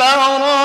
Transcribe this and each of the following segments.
بَرَاءَةٌ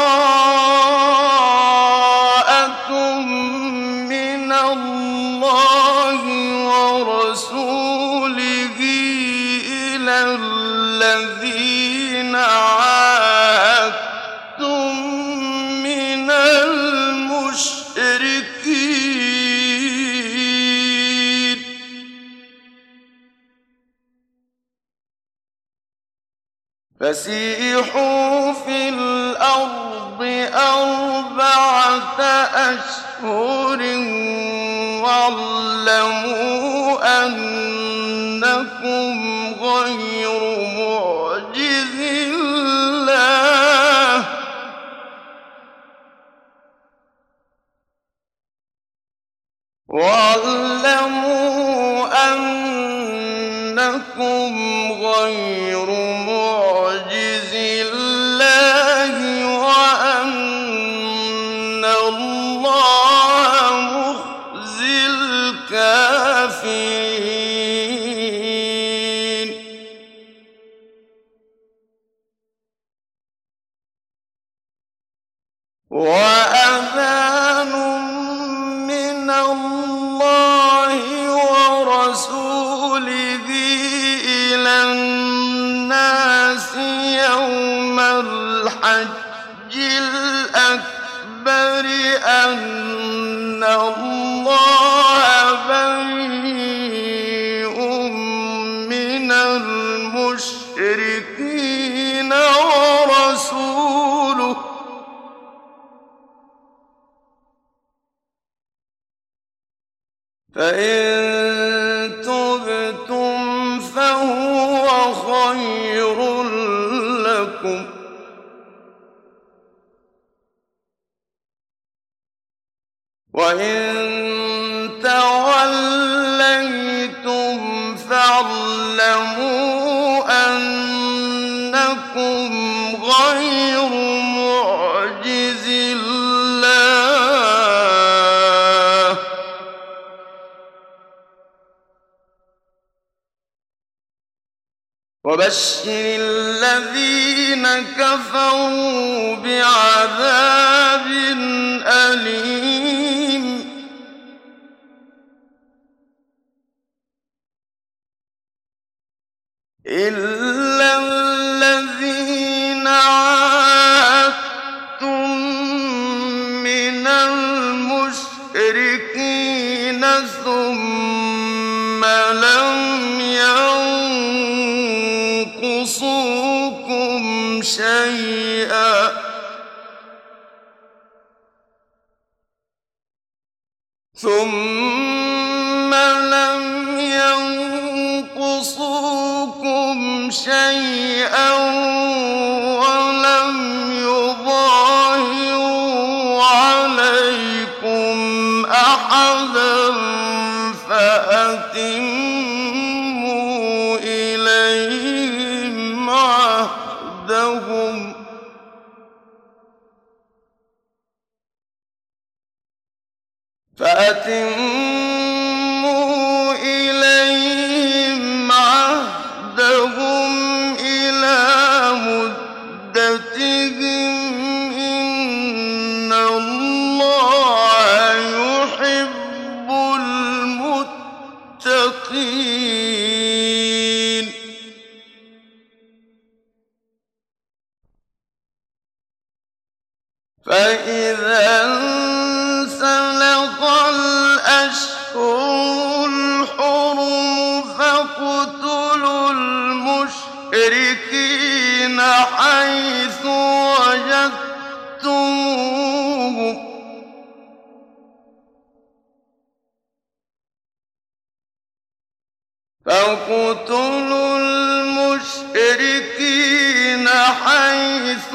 الْمُشْرِكِينَ حَيْثُ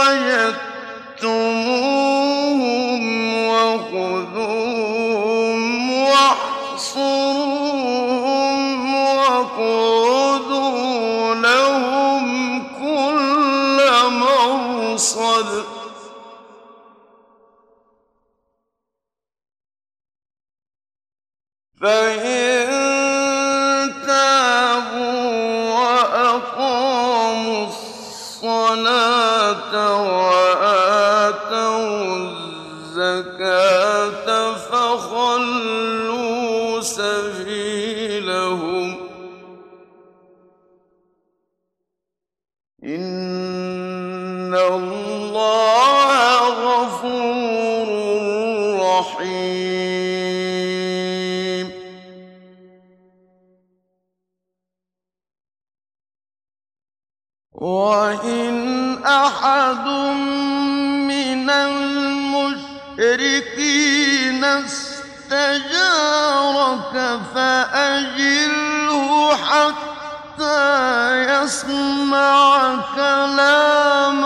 وَجَدتُّمُوهُمْ وَخُذُوهُمْ فَإِن يسمع كلام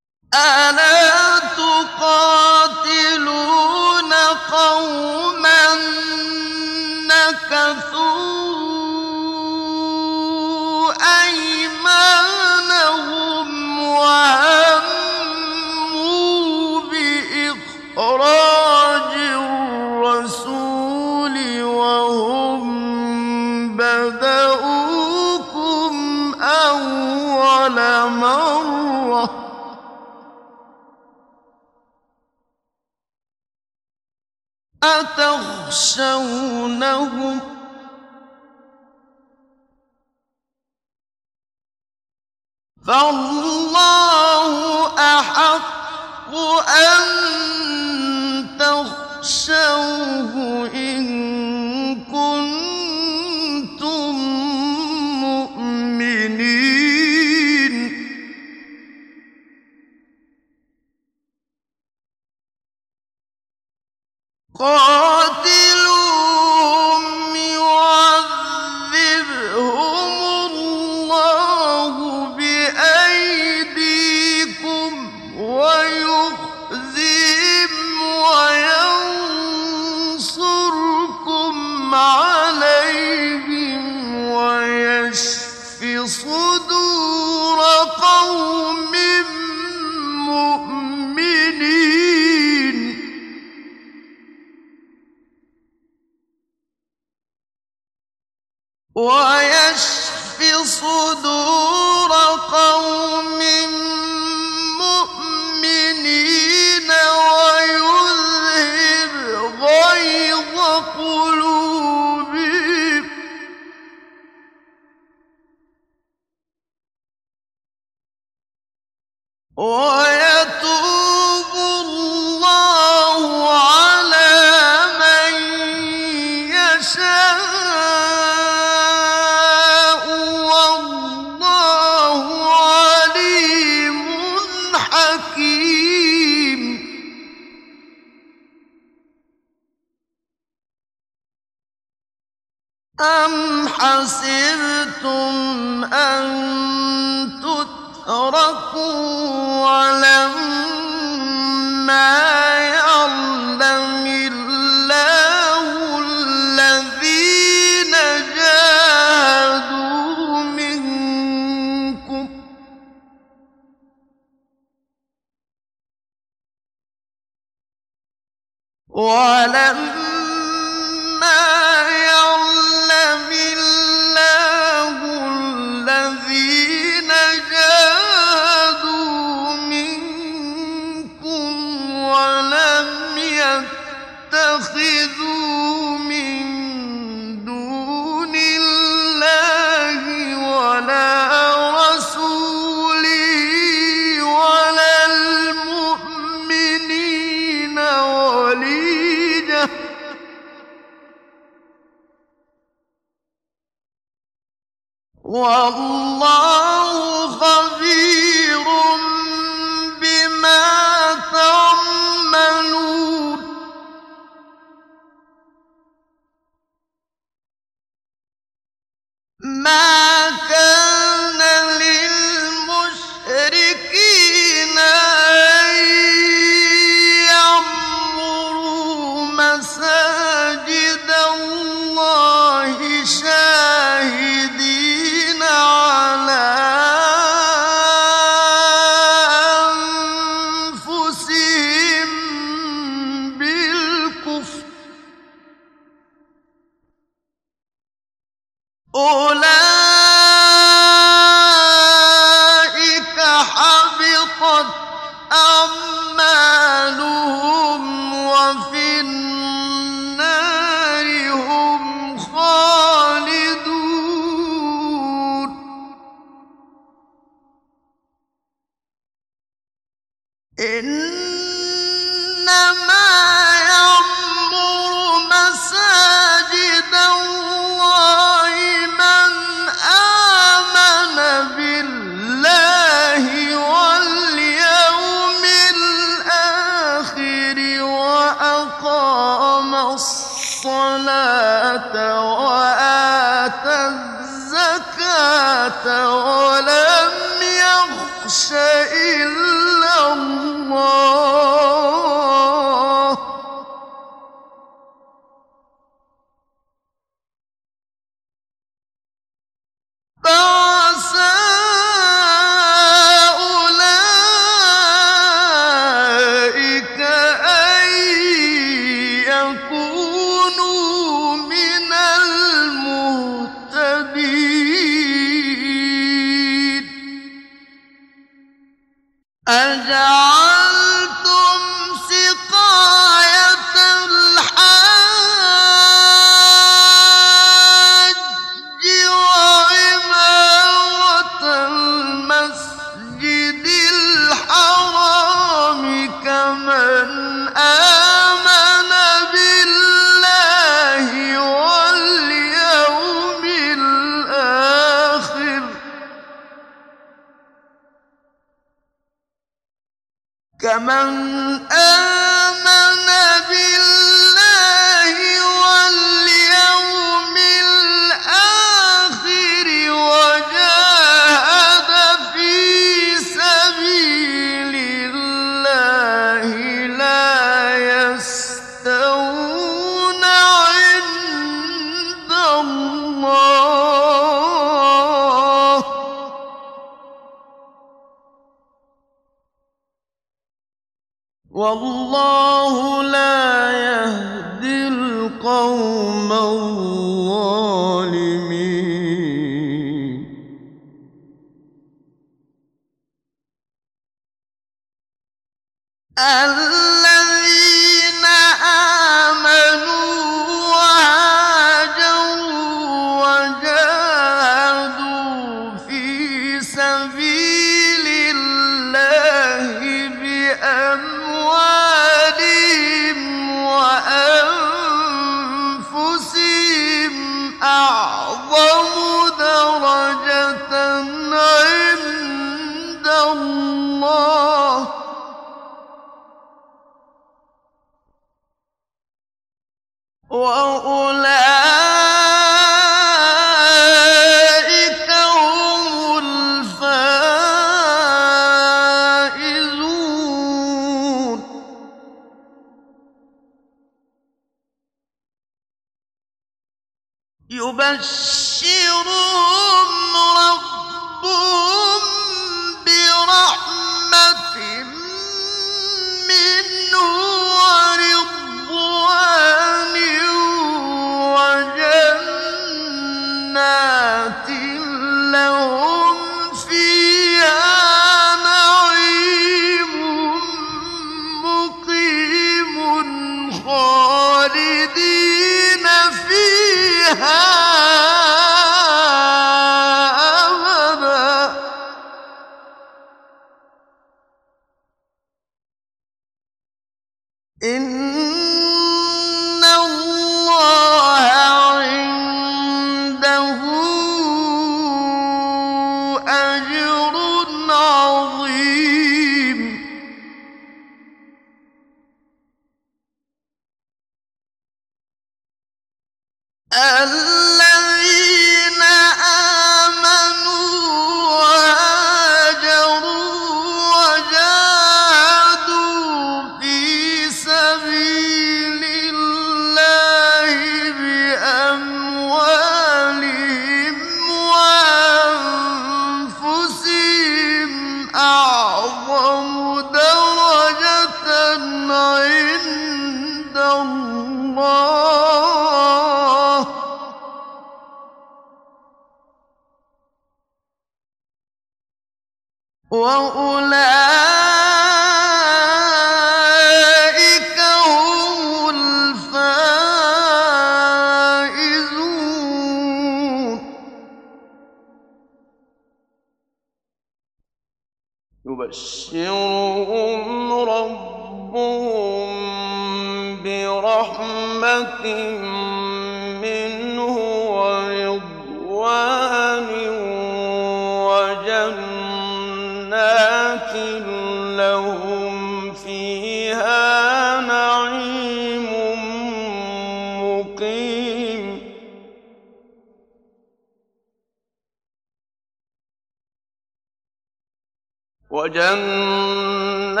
وجنات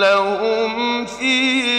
لهم فيها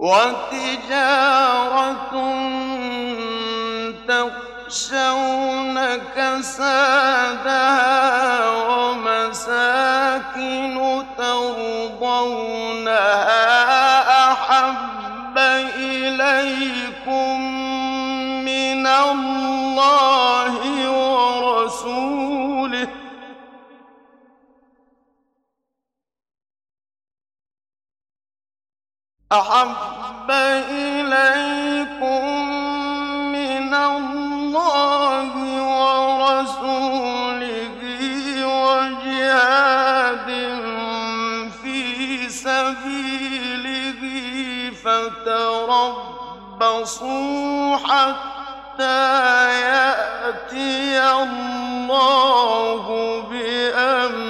وتجارة تخشون كسادها ومساكن ترضونها أحب إليكم من الله ورسوله وجهاد في سبيله فتربصوا حتى يأتي الله بأمره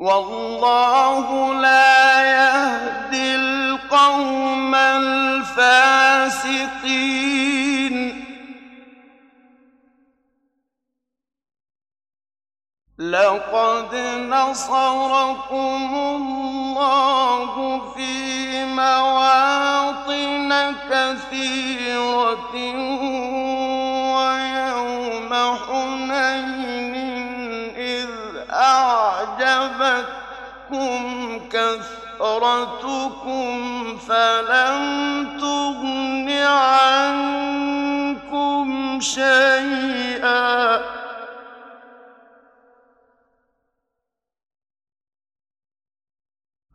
والله لا يهدي القوم الفاسقين. لقد نصركم الله في مواطن كثيرة ويوم حنين إذ أعجبتكم كثرتكم فلم تغن عنكم شيئا.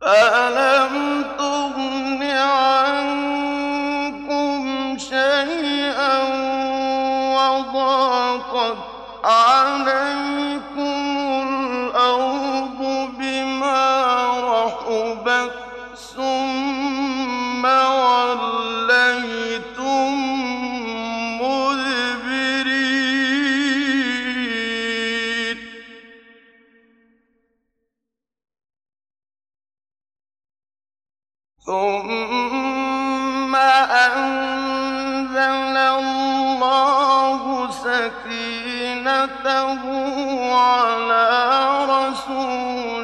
فلم تغن عنكم شيئا وضاقت عليكم على رسوله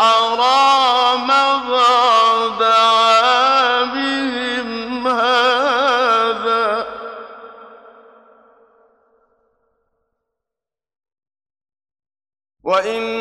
الحرام بعد عامهم هذا. وإن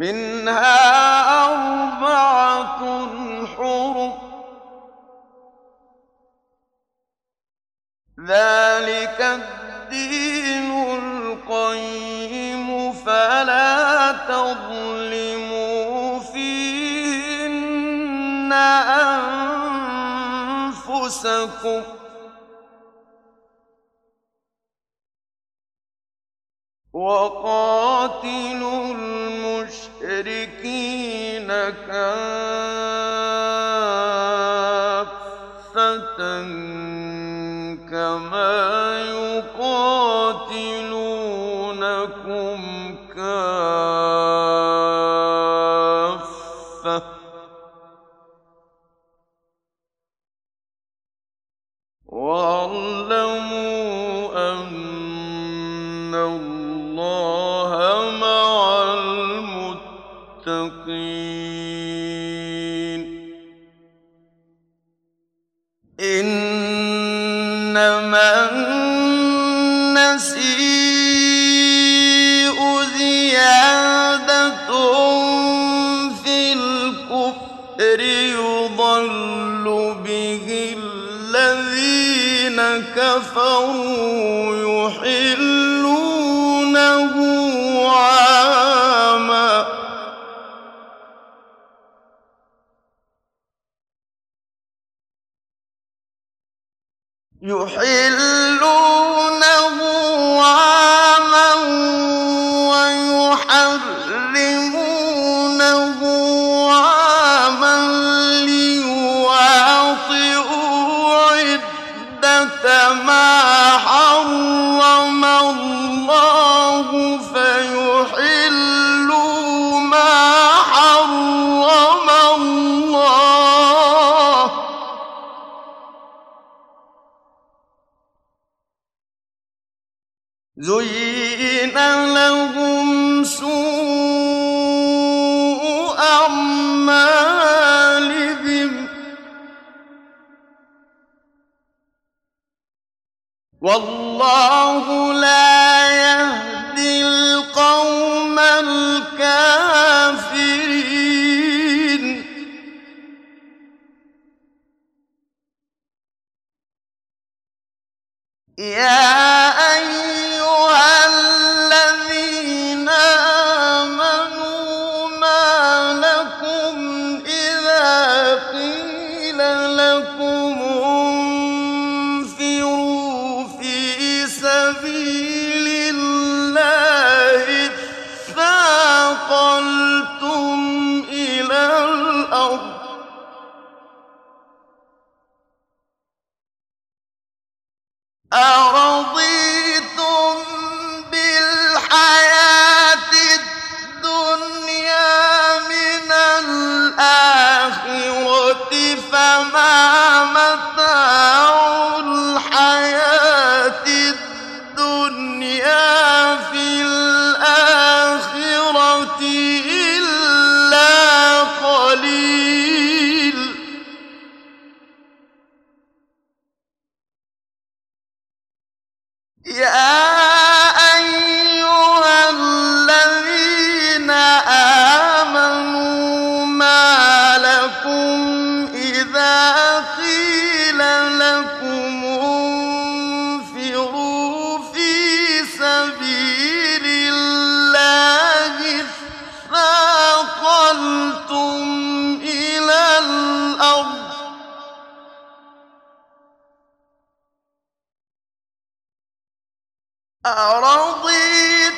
منها أربعة حرم. ذلك الدين القيم فلا تظلموا فيهن أنفسكم. وقاتلوا المشركين كافرين جنود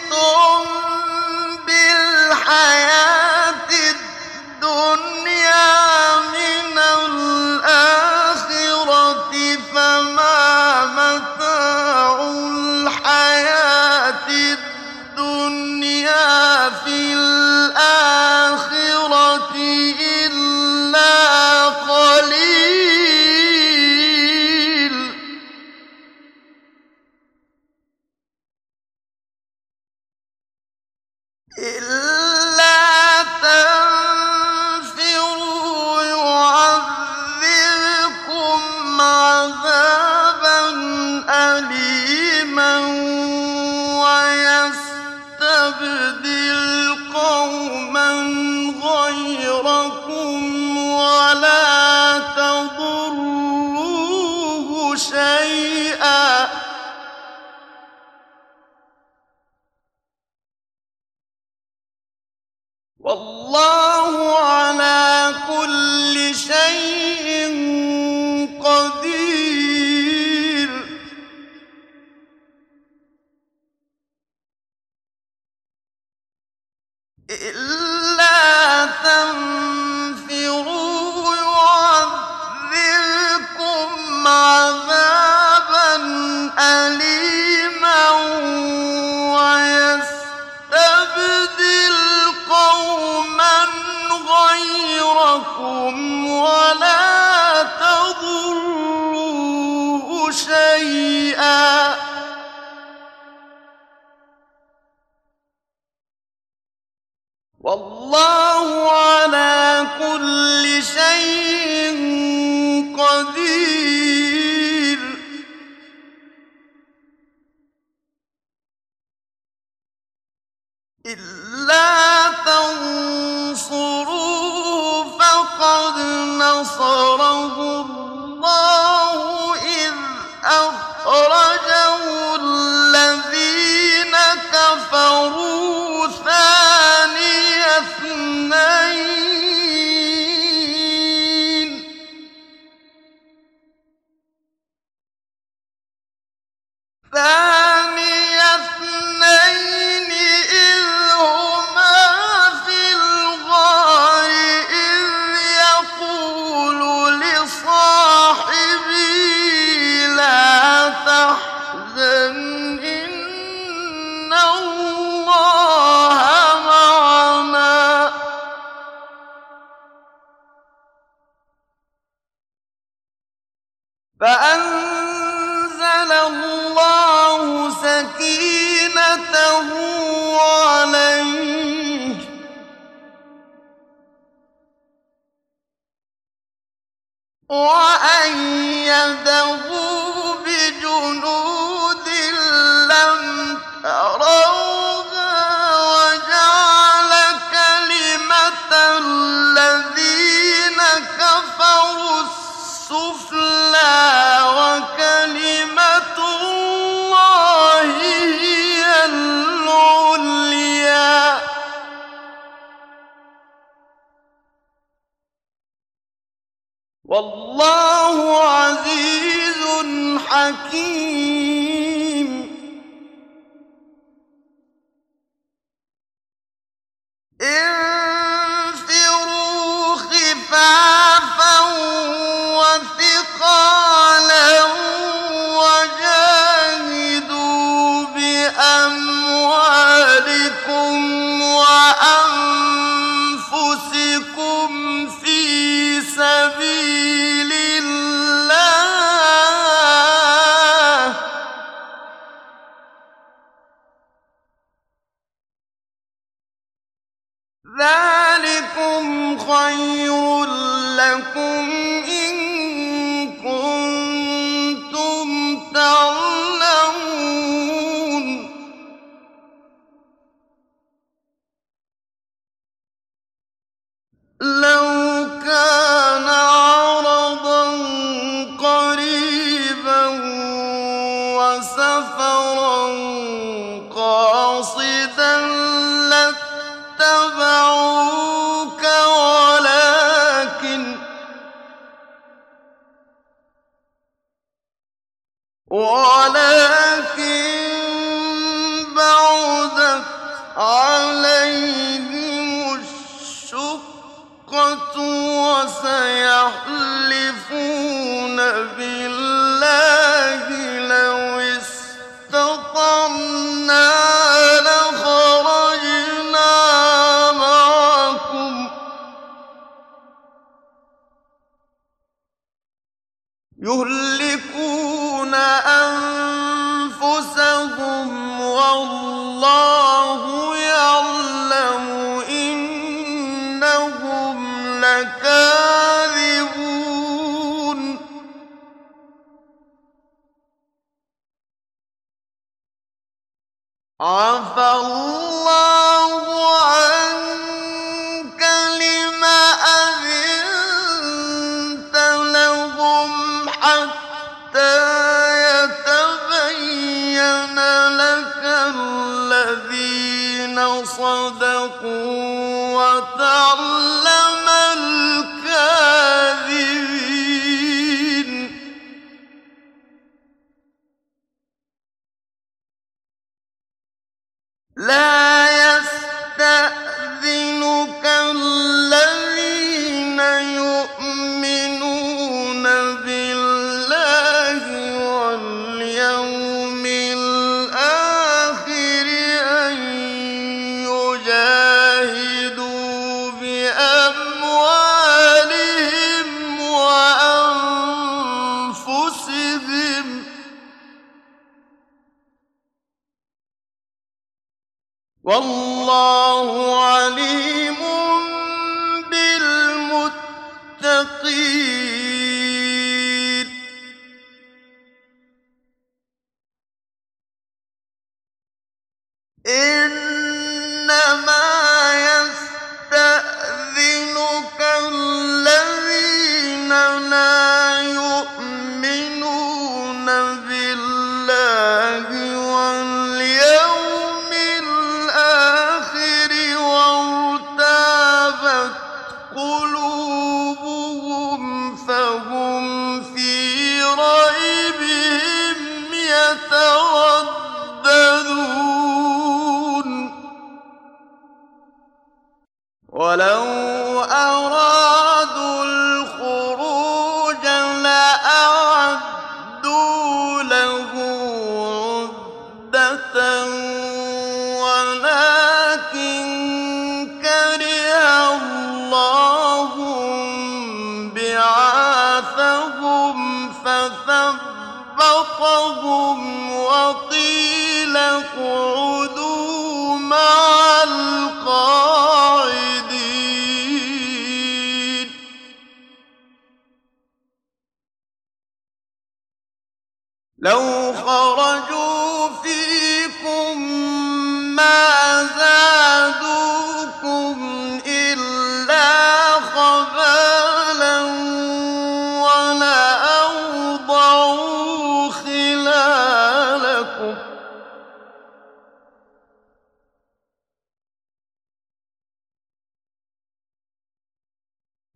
ذلكم خير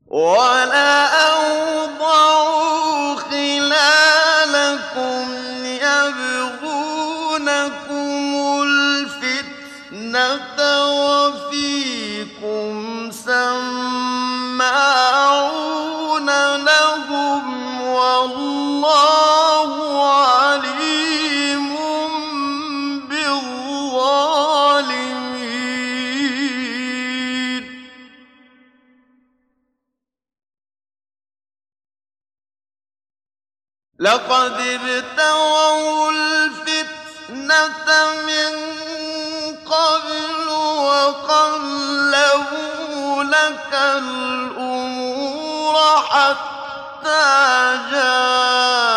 وَلَأَوْضَعُوا لقد ابتغوا الفتنة من قبل وقلبوا لك الأمور حتى جاءوا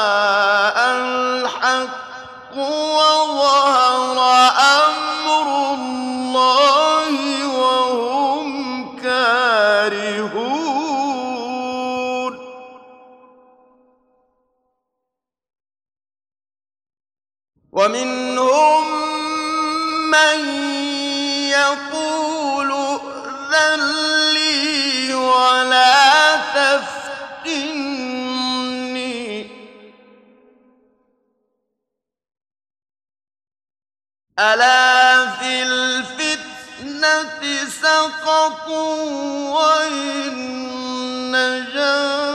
سقطوا وإن جاءوا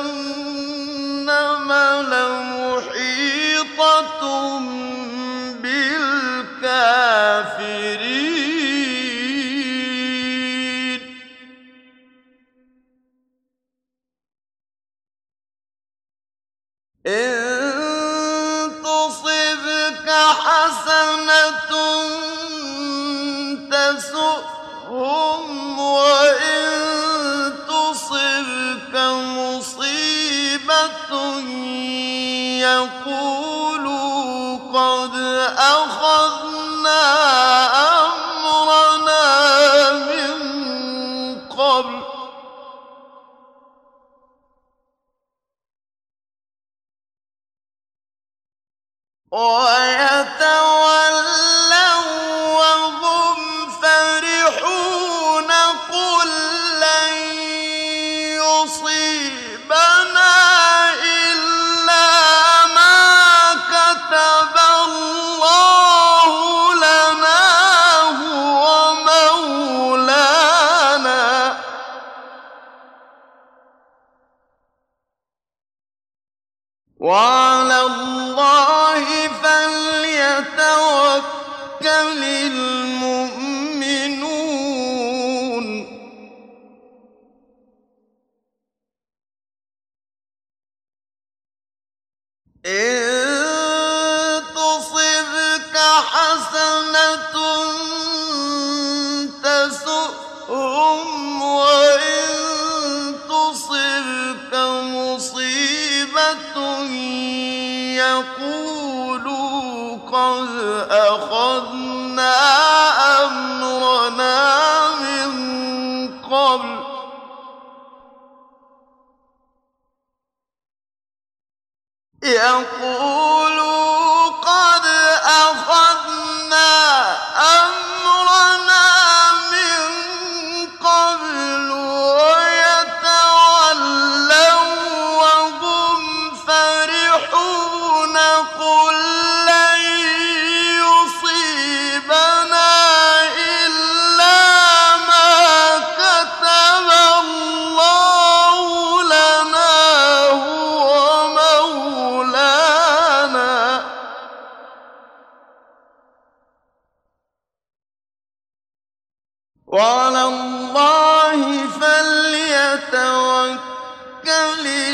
وعلى الله فليتوكل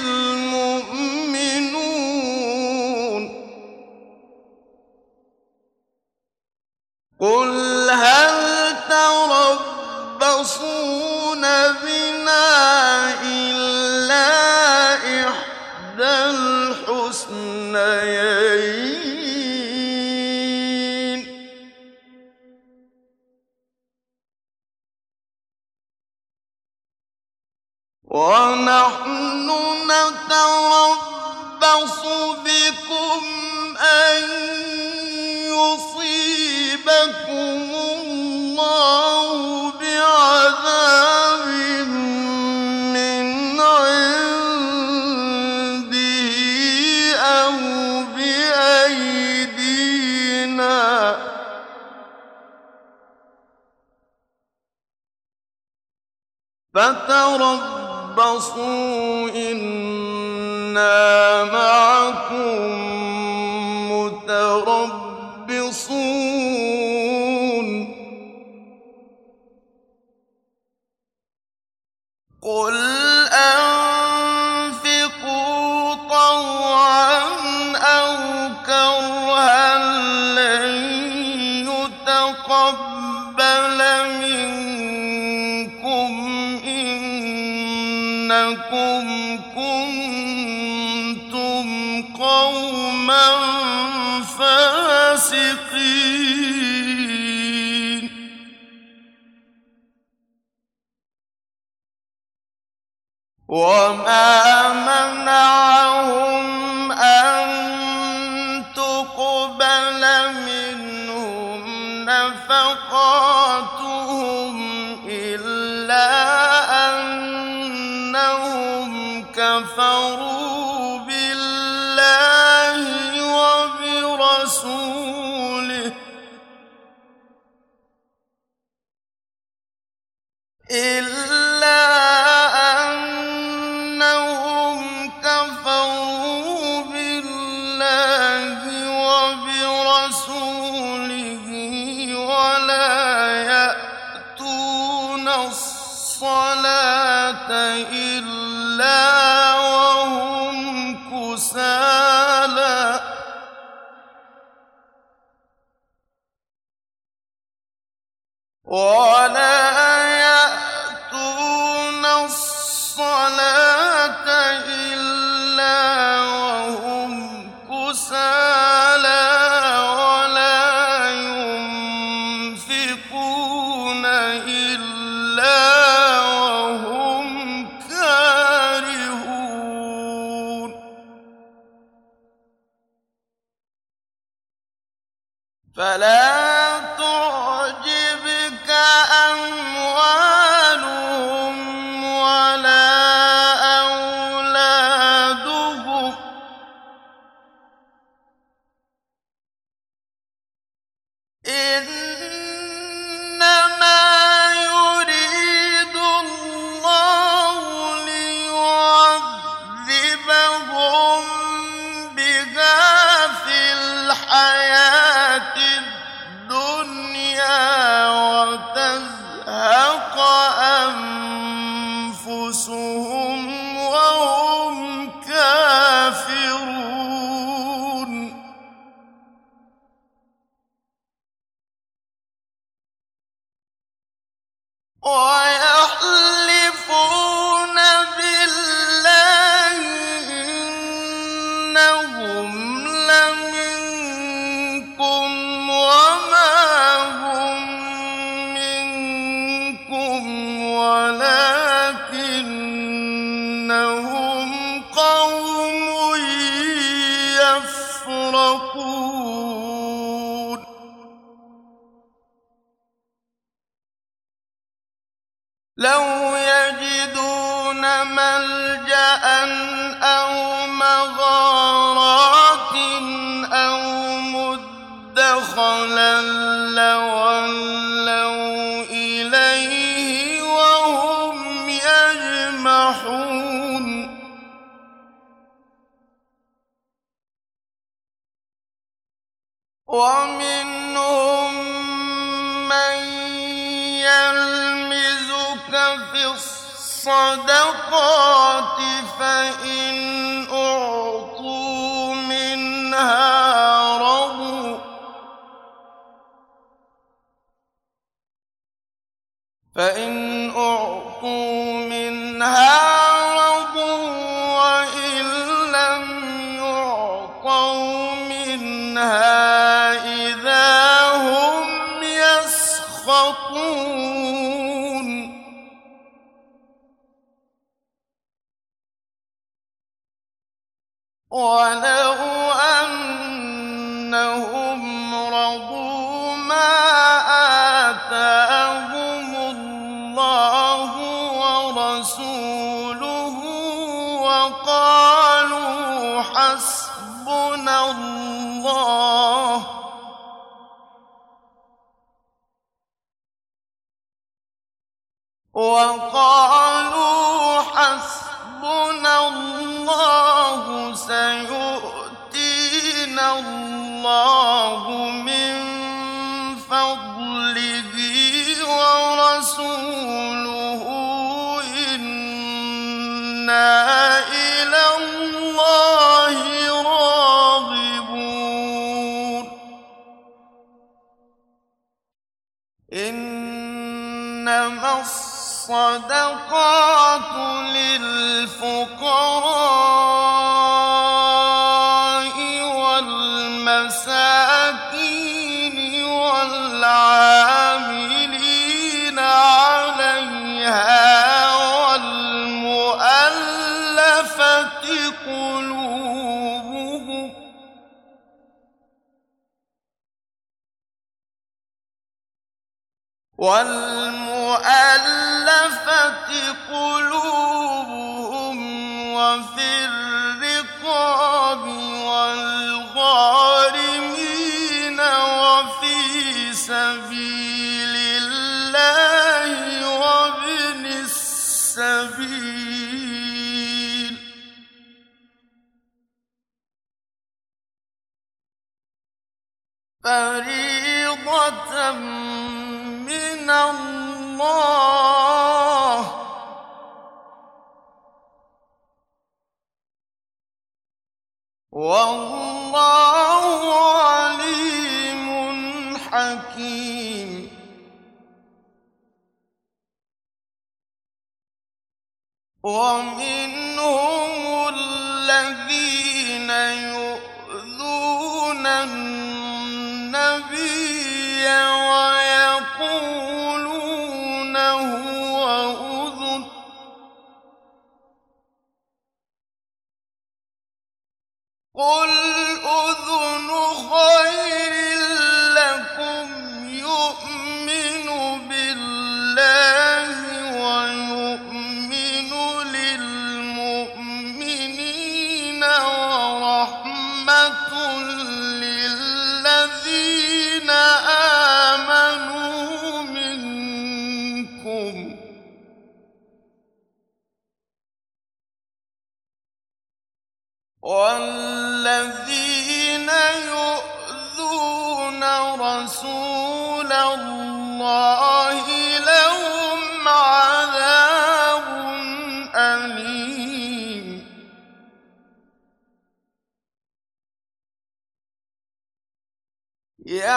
المؤمنون. قل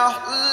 يحلفون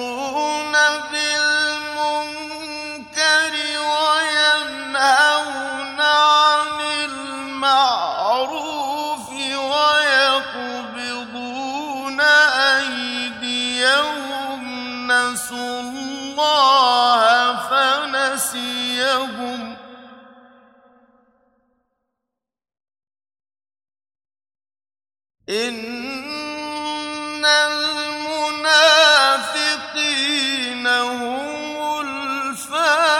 إن المنافقين هم الفاسقون.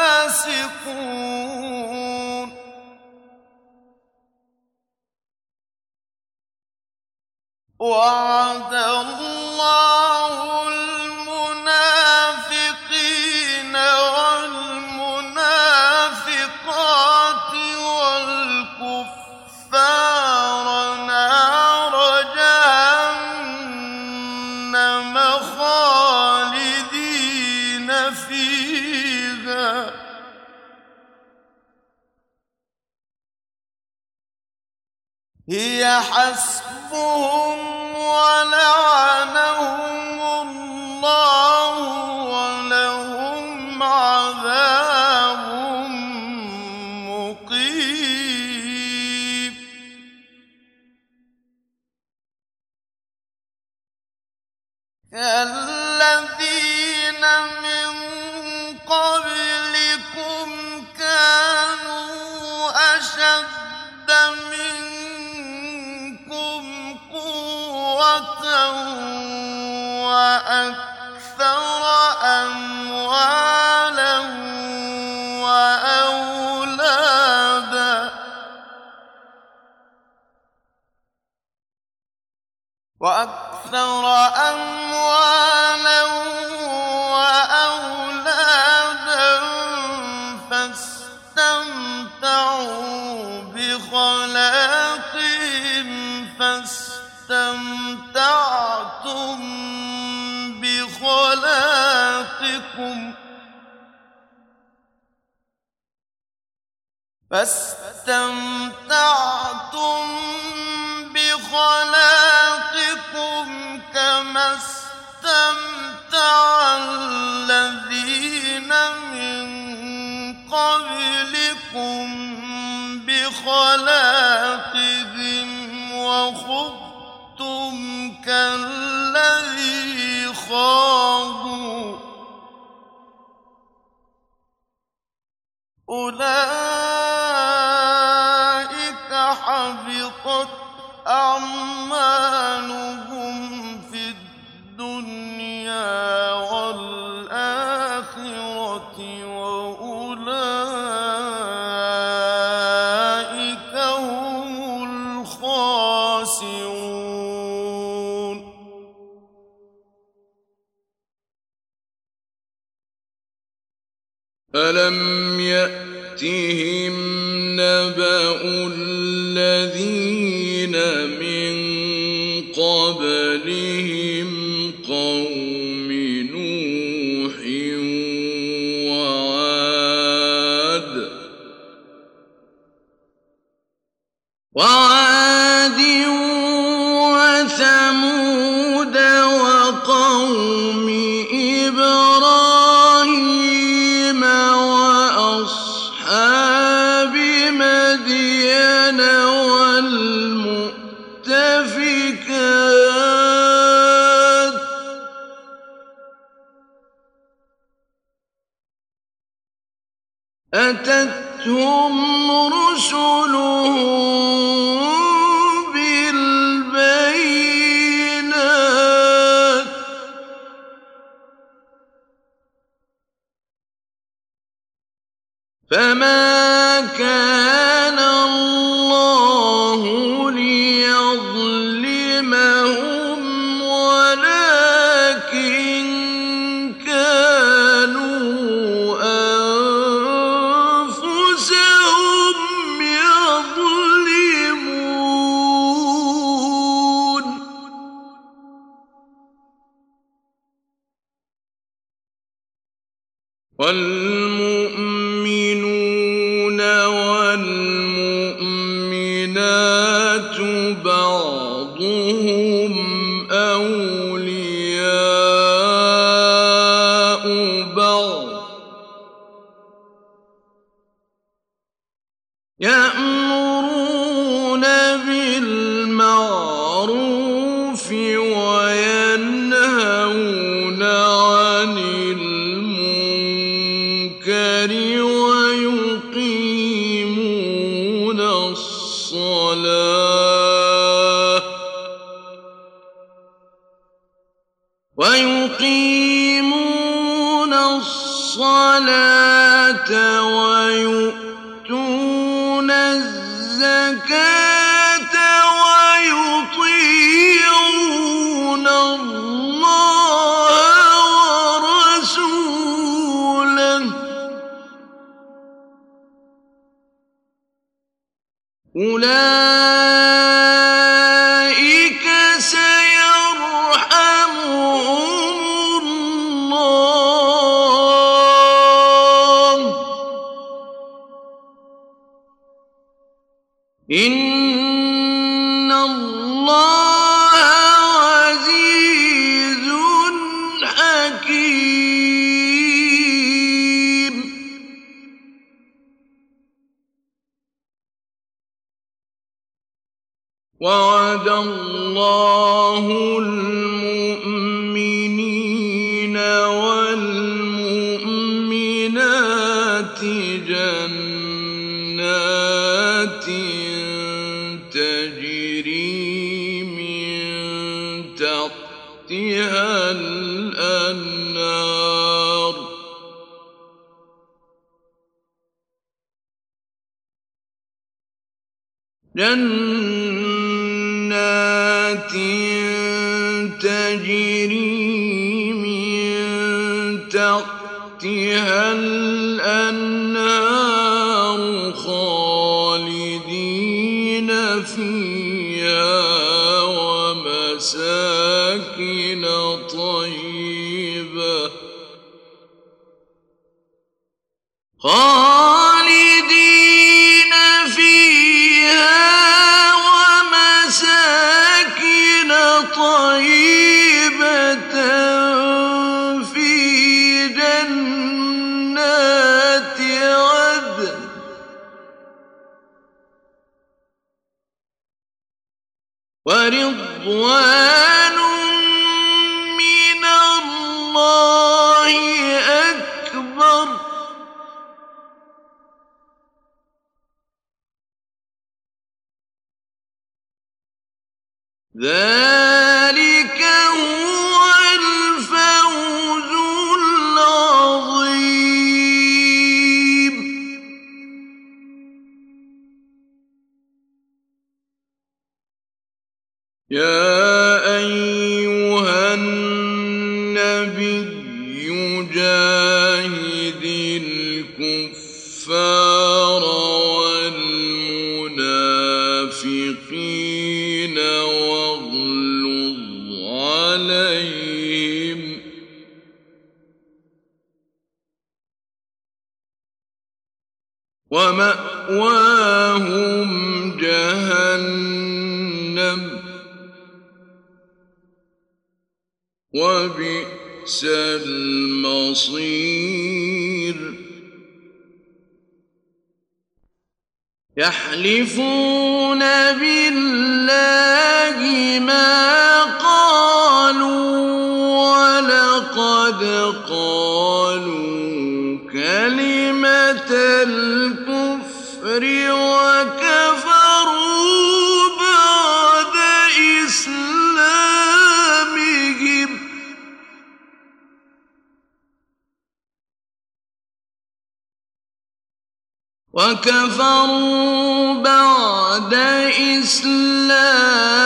وعد الله حسبهم فاستمتعتم بخلاقكم كما استمتع الذين من قبلكم بخلاقهم وخبتم كالذي خاضوا. أولئك أَوَلَمْ يَأْتِهِمْ نَبَأُ الَّذِينَ مِن قَبْلِهِمْ أتتهم رسلهم بالبينات. فما يحلفون بالله ما قالوا ولقد قالوا كلمة الكفر وكفروا بعد إسلامهم. وكفروا الإسلام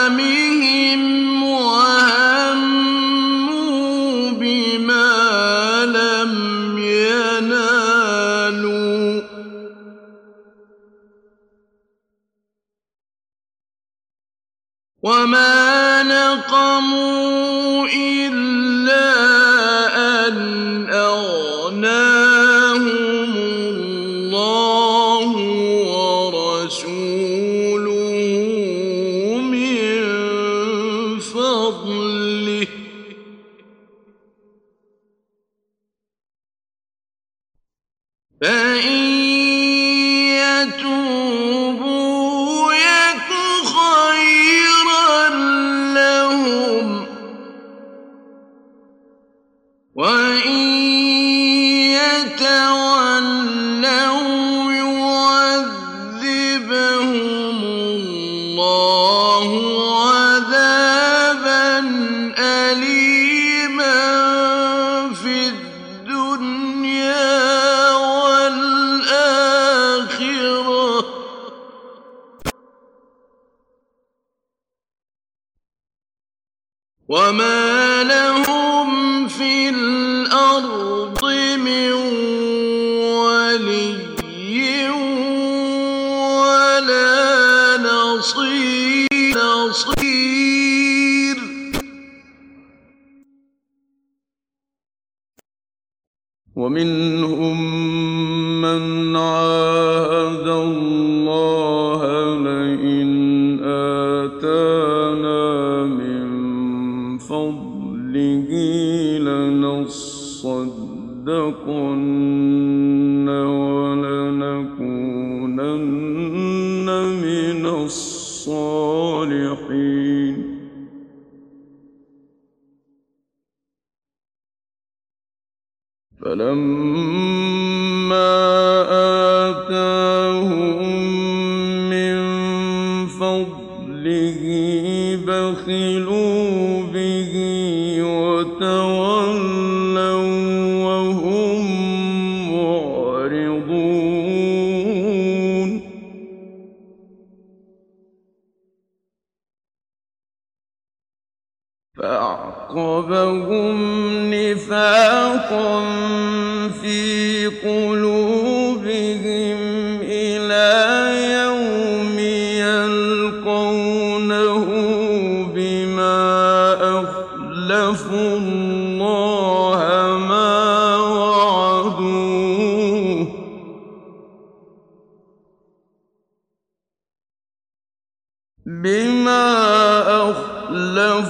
لهم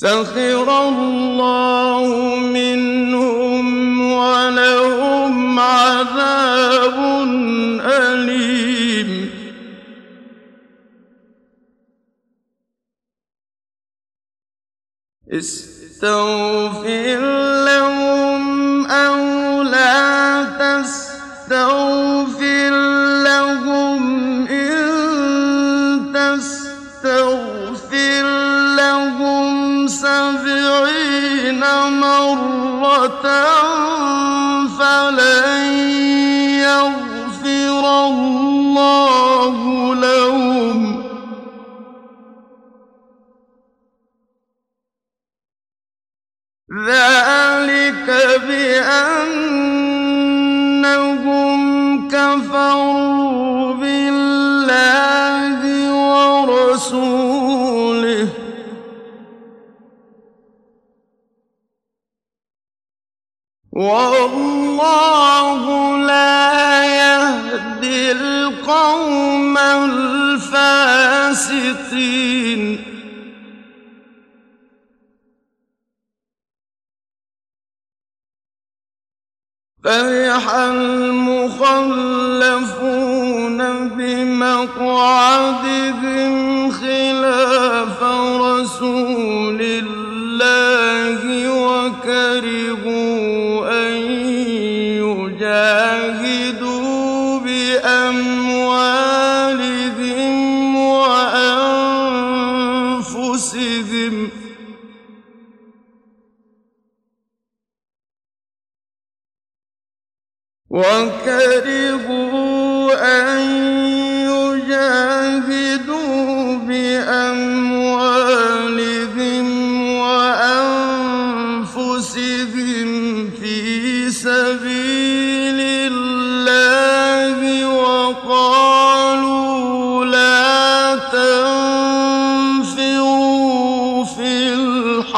سخر الله منهم ولهم عذاب أليم. استغفر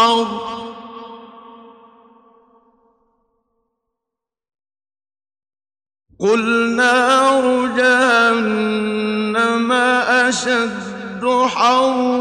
الأرض. قل نار جهنم أشد حرا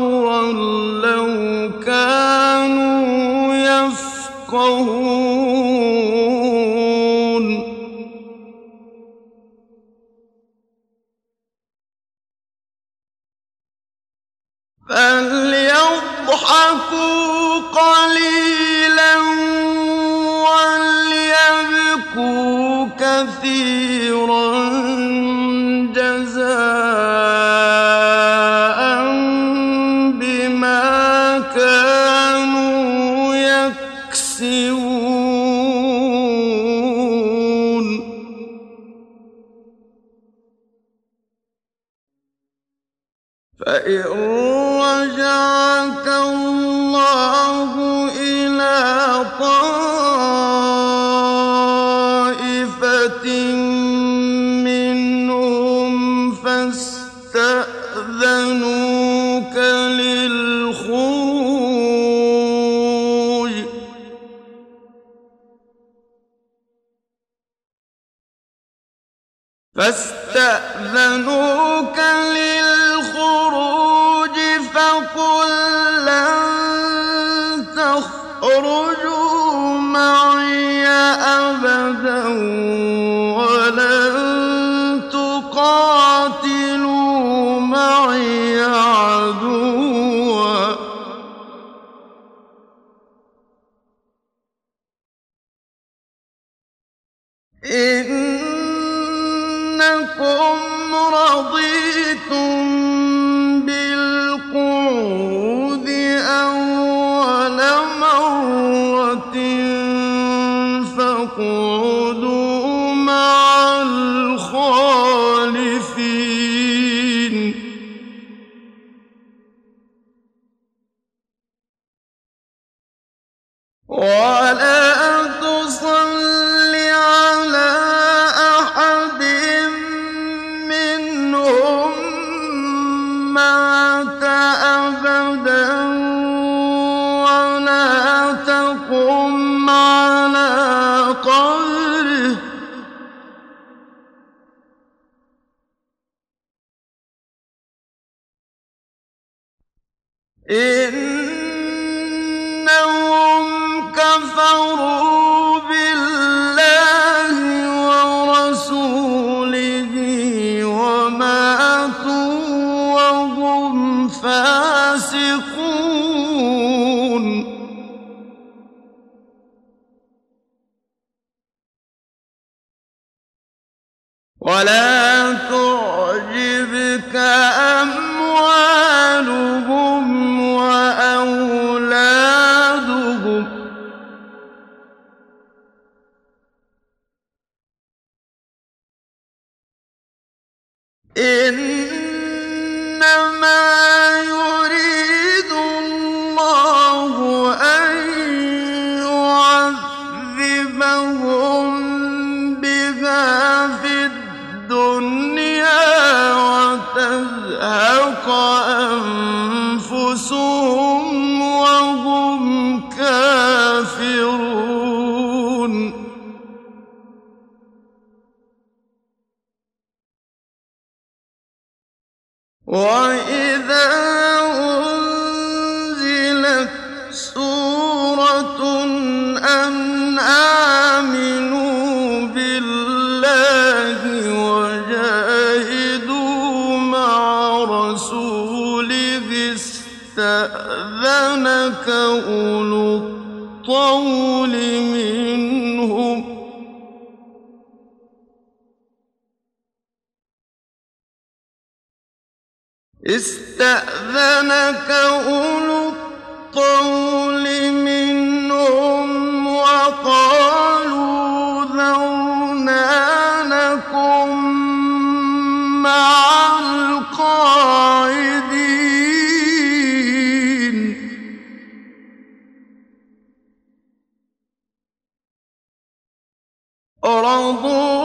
الرسول إذ استأذنك أولو الطول منهم. استأذنك أولو الطول منهم وقالوا ذرنا رضوا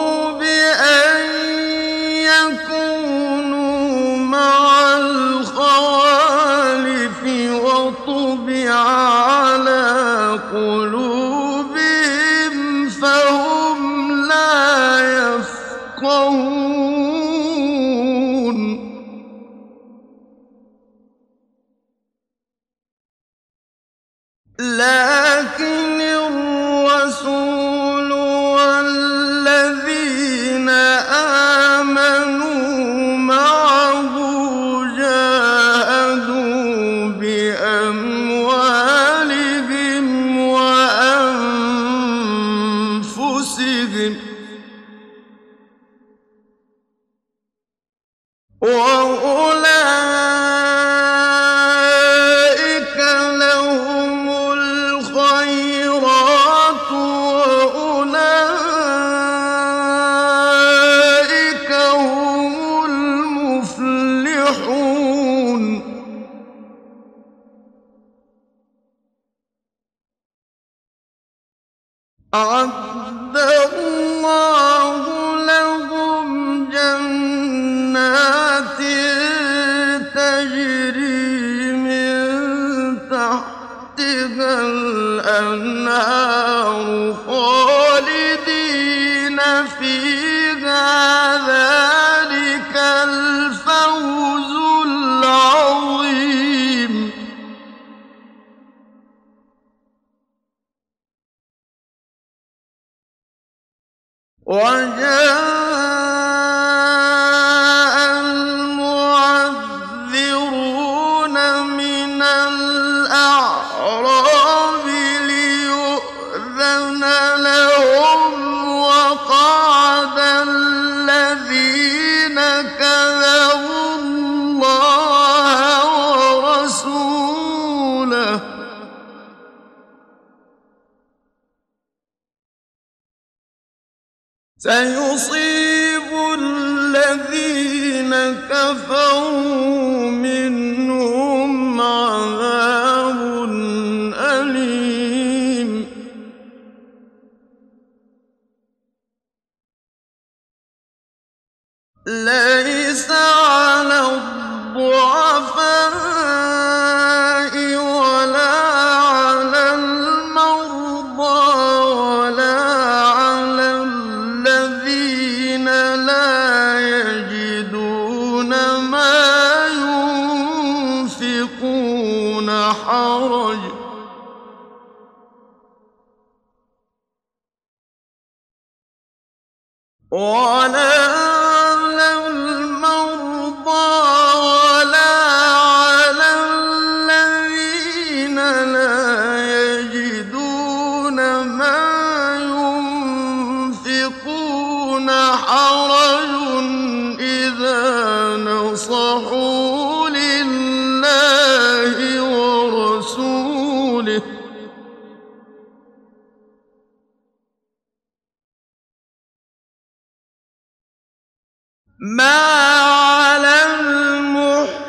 مَا عَلَى الْمُحْسِنِينَ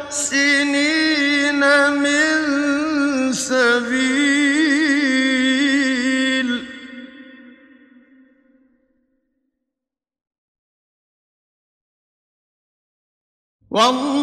مِن سَبِيلٍ ۚ وَاللَّهُ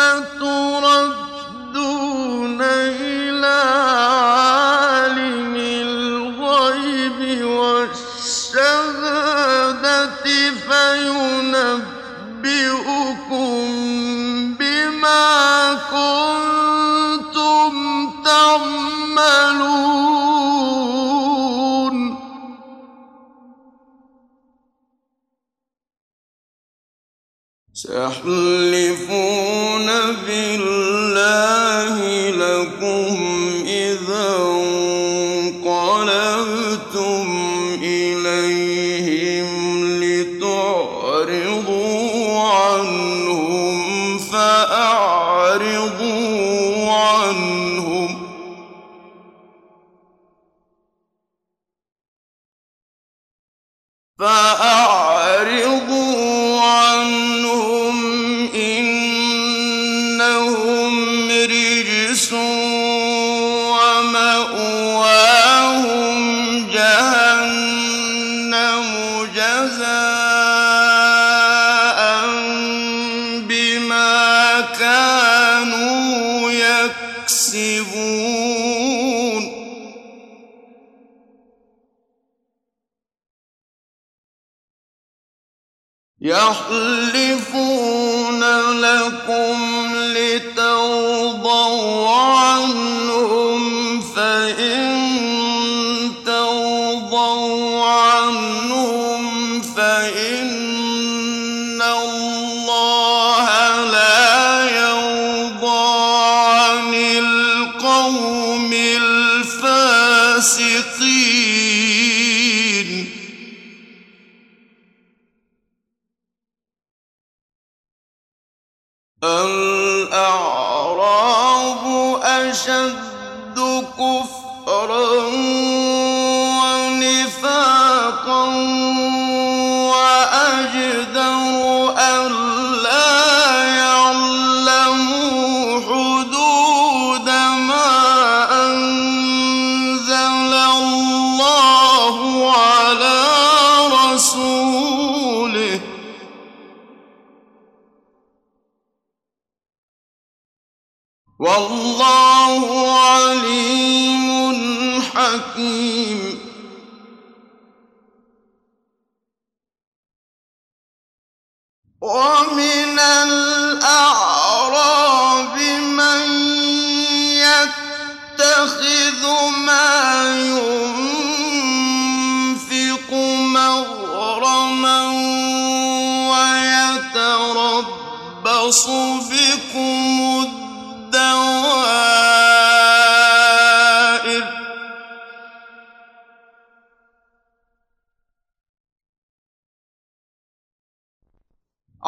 نِعْمَةٌ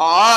ah,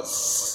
nós.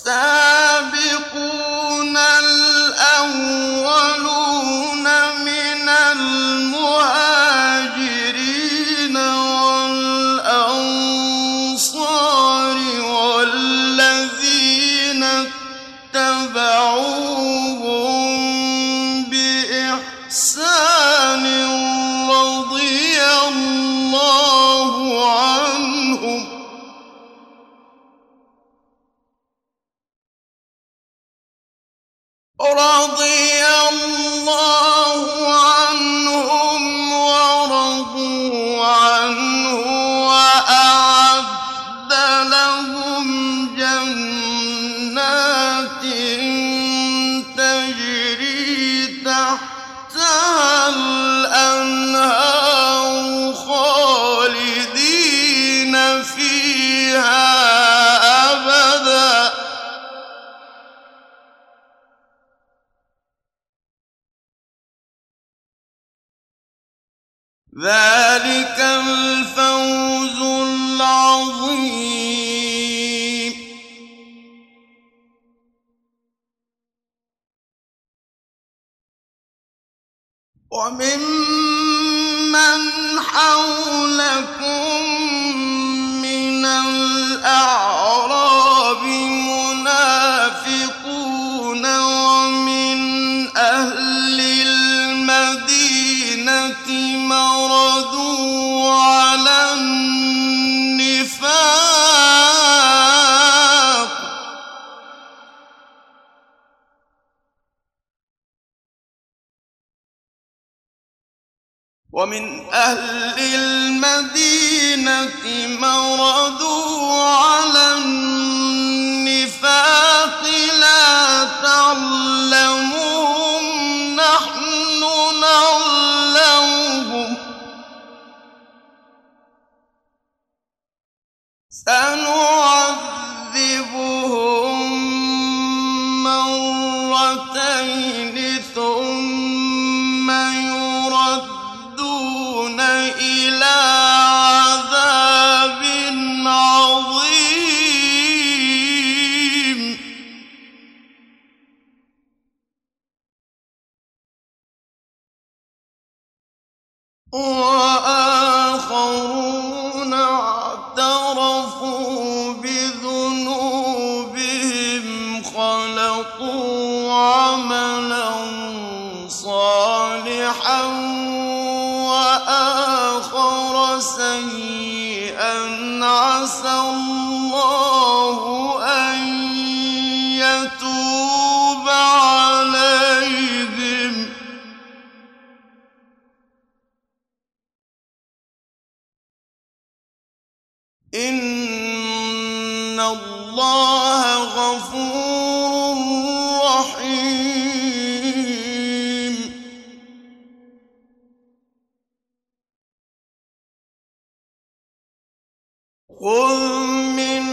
من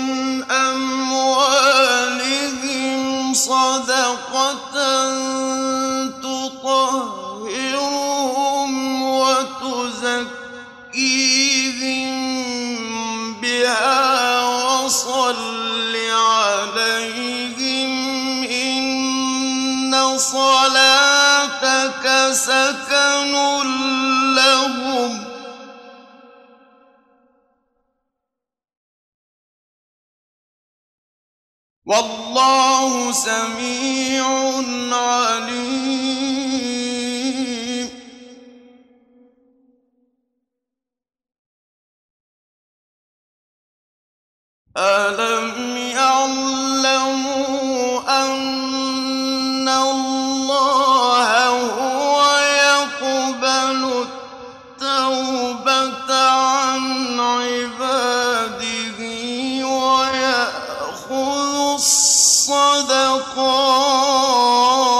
أموالهم صدقة تطهرهم وتزكيهم بها وصل عليهم إن صلاتك سكنوا والله سميع عليم. ألم يعلموا أن الصدقات.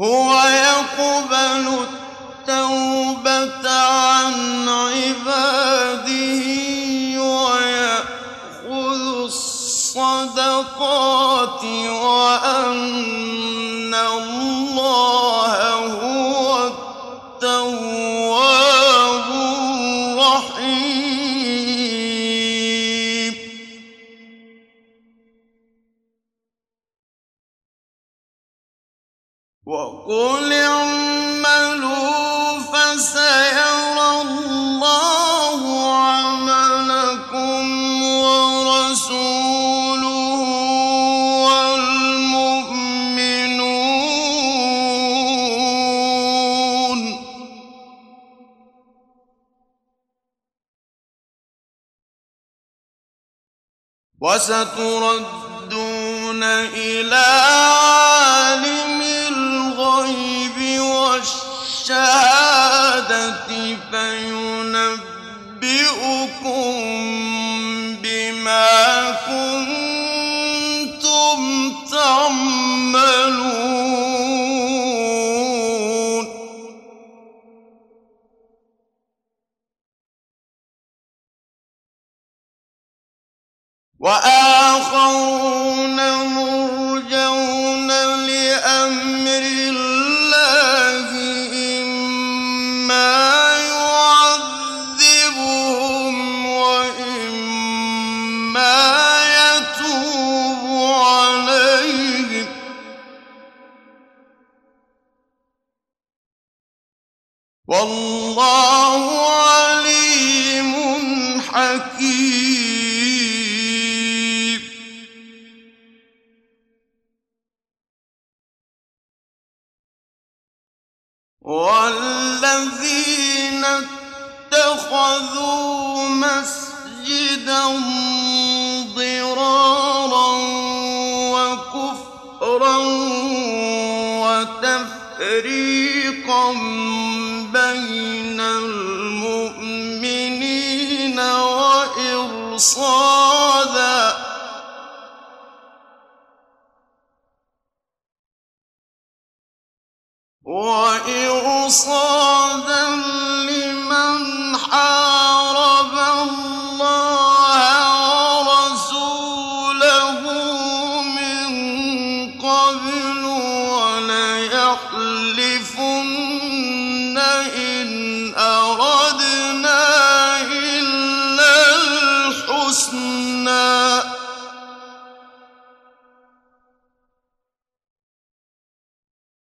هو يقبل التوبة عن عباده ويأخذ الصدقات. وستردون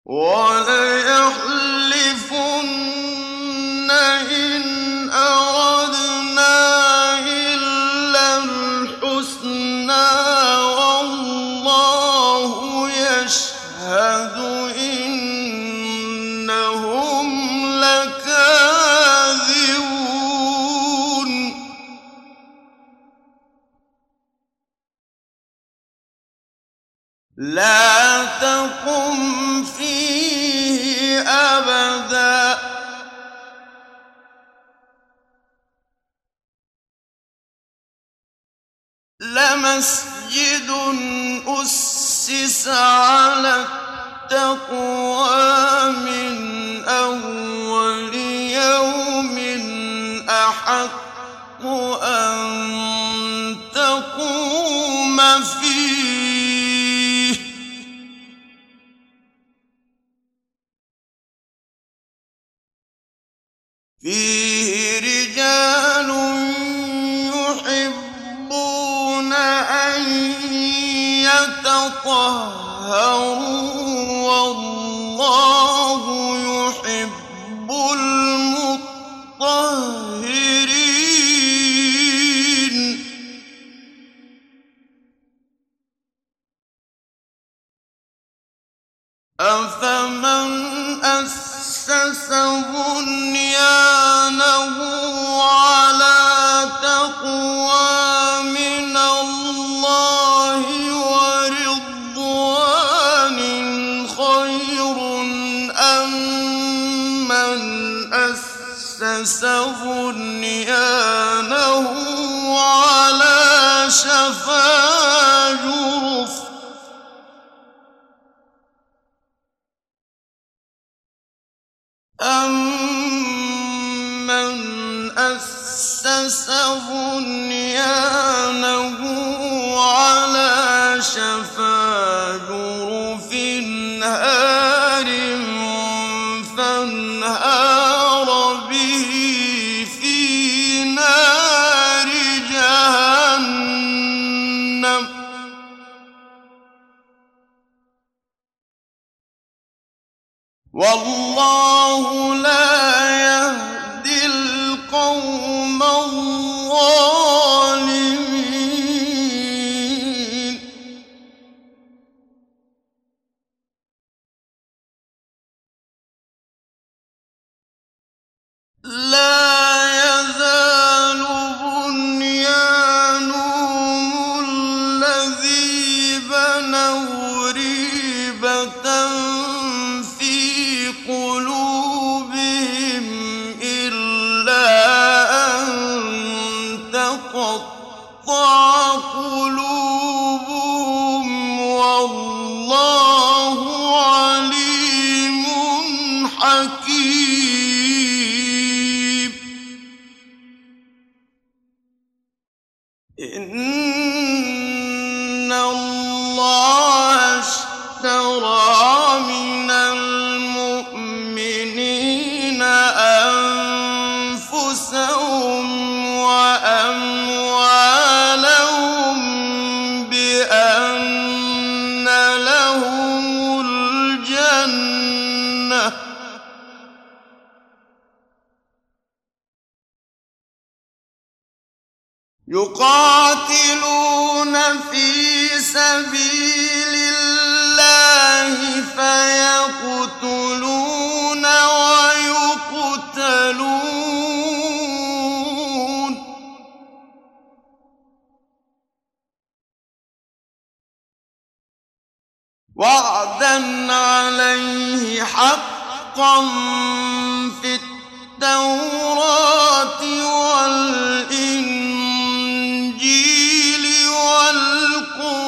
وليحلفن وعدا عليه حقا في التوراة والإنجيل والقرآن.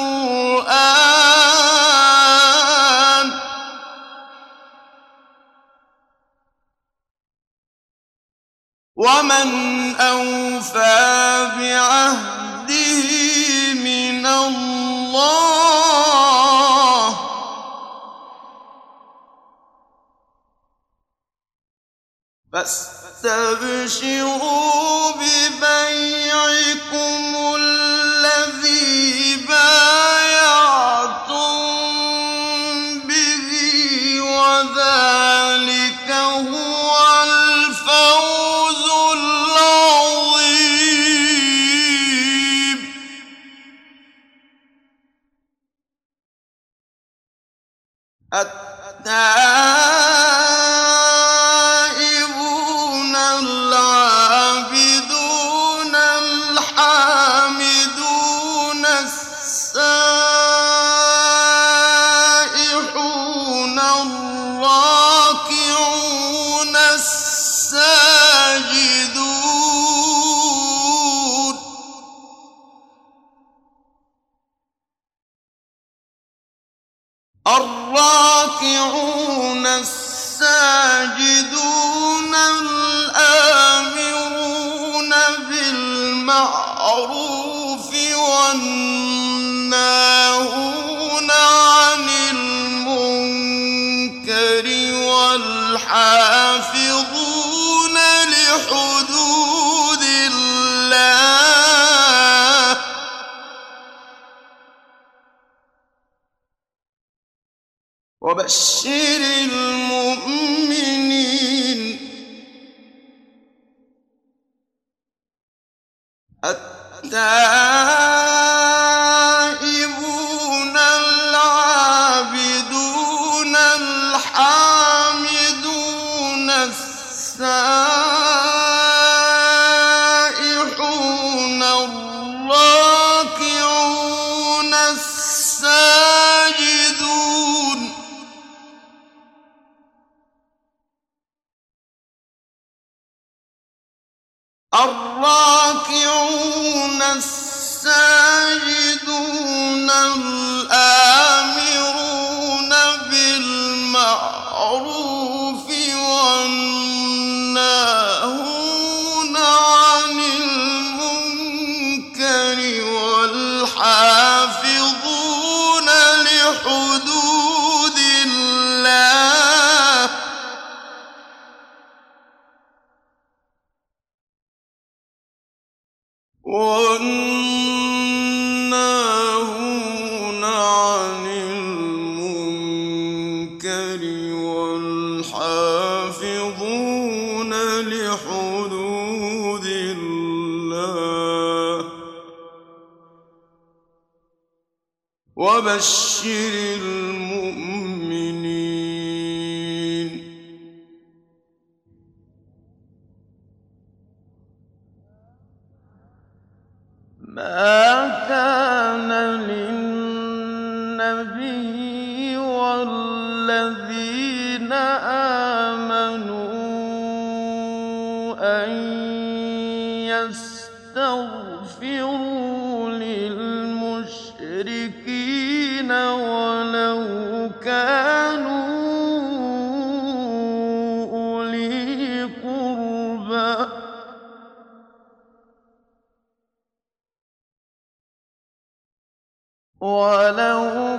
ومن أوفى بعهده من الله فاستبشروا ببيعكم الذي بات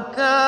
وَلَوْ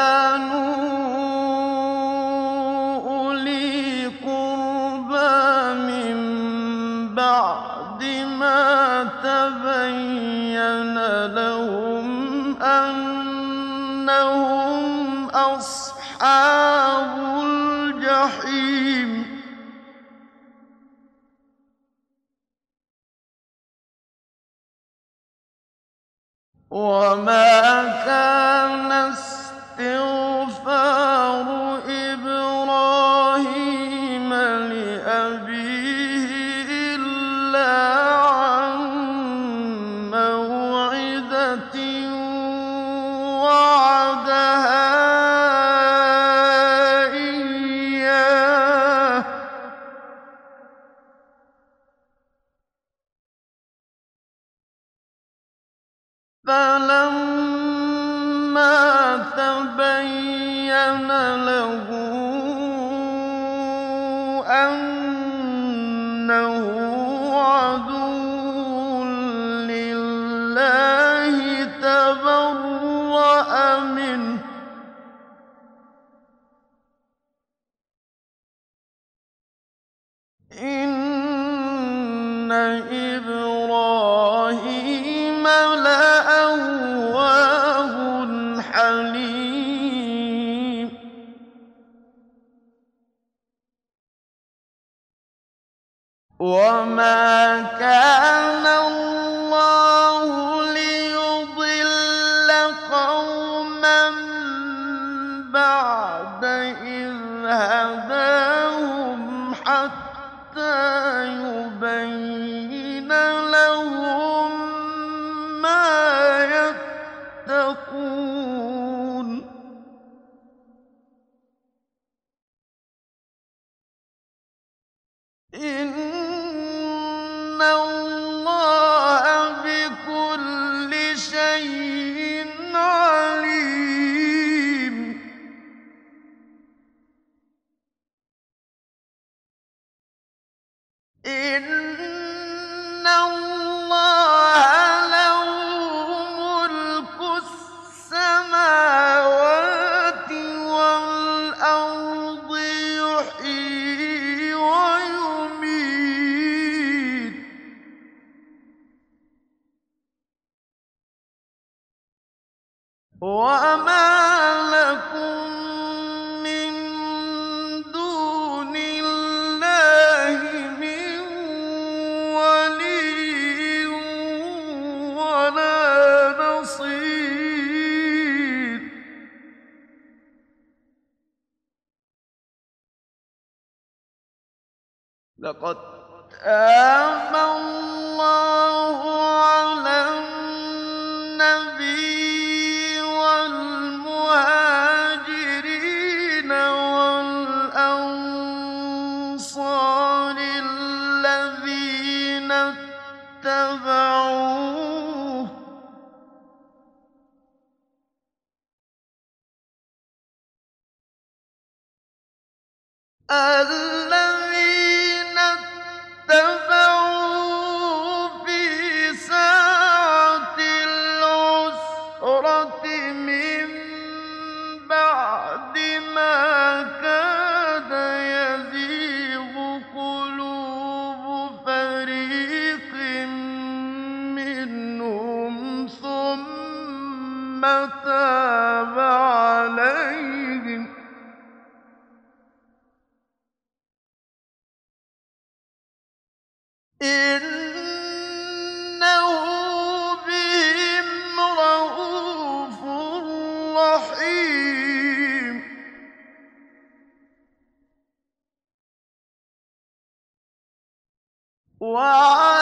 وَعَلَى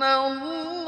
مِّنْ